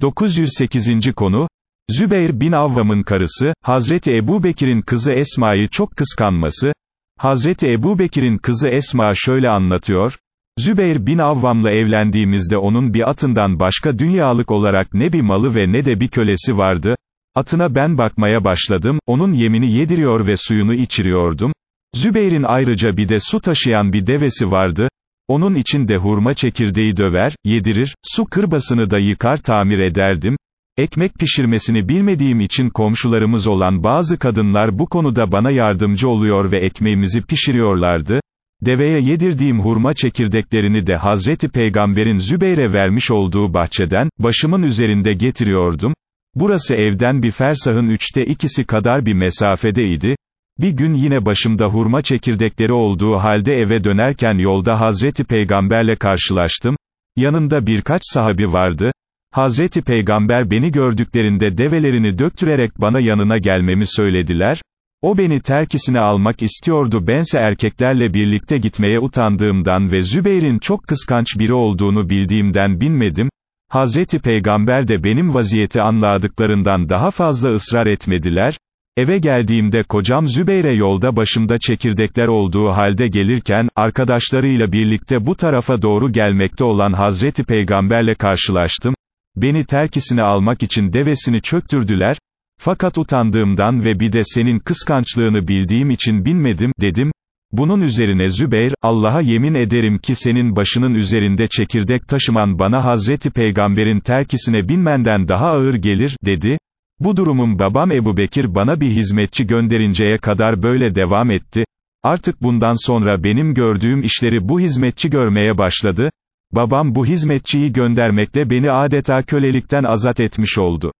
908. konu, Zübeyir bin Avvam'ın karısı, Hazreti Ebu Bekir'in kızı Esma'yı çok kıskanması, Hazreti Ebu Bekir'in kızı Esma şöyle anlatıyor, Zübeyir bin Avvam'la evlendiğimizde onun bir atından başka dünyalık olarak ne bir malı ve ne de bir kölesi vardı, atına ben bakmaya başladım, onun yemini yediriyor ve suyunu içiriyordum, Zübeyir'in ayrıca bir de su taşıyan bir devesi vardı, onun için de hurma çekirdeği döver, yedirir, su kırbasını da yıkar tamir ederdim, ekmek pişirmesini bilmediğim için komşularımız olan bazı kadınlar bu konuda bana yardımcı oluyor ve ekmeğimizi pişiriyorlardı, deveye yedirdiğim hurma çekirdeklerini de Hazreti Peygamber'in Zübeyre vermiş olduğu bahçeden, başımın üzerinde getiriyordum, burası evden bir fersahın üçte ikisi kadar bir mesafedeydi, bir gün yine başımda hurma çekirdekleri olduğu halde eve dönerken yolda Hazreti Peygamberle karşılaştım, yanında birkaç sahabi vardı, Hazreti Peygamber beni gördüklerinde develerini döktürerek bana yanına gelmemi söylediler, o beni terkisine almak istiyordu. Bense erkeklerle birlikte gitmeye utandığımdan ve Zübeyir'in çok kıskanç biri olduğunu bildiğimden binmedim, Hazreti Peygamber de benim vaziyeti anladıklarından daha fazla ısrar etmediler, Eve geldiğimde kocam Zübeyre yolda başımda çekirdekler olduğu halde gelirken, arkadaşlarıyla birlikte bu tarafa doğru gelmekte olan Hazreti Peygamberle karşılaştım, beni terkisine almak için devesini çöktürdüler, fakat utandığımdan ve bir de senin kıskançlığını bildiğim için binmedim, dedim, bunun üzerine Zübeyr, Allah'a yemin ederim ki senin başının üzerinde çekirdek taşıman bana Hazreti Peygamber'in terkisine binmenden daha ağır gelir, dedi, bu durumum babam Ebu Bekir bana bir hizmetçi gönderinceye kadar böyle devam etti, artık bundan sonra benim gördüğüm işleri bu hizmetçi görmeye başladı, babam bu hizmetçiyi göndermekle beni adeta kölelikten azat etmiş oldu.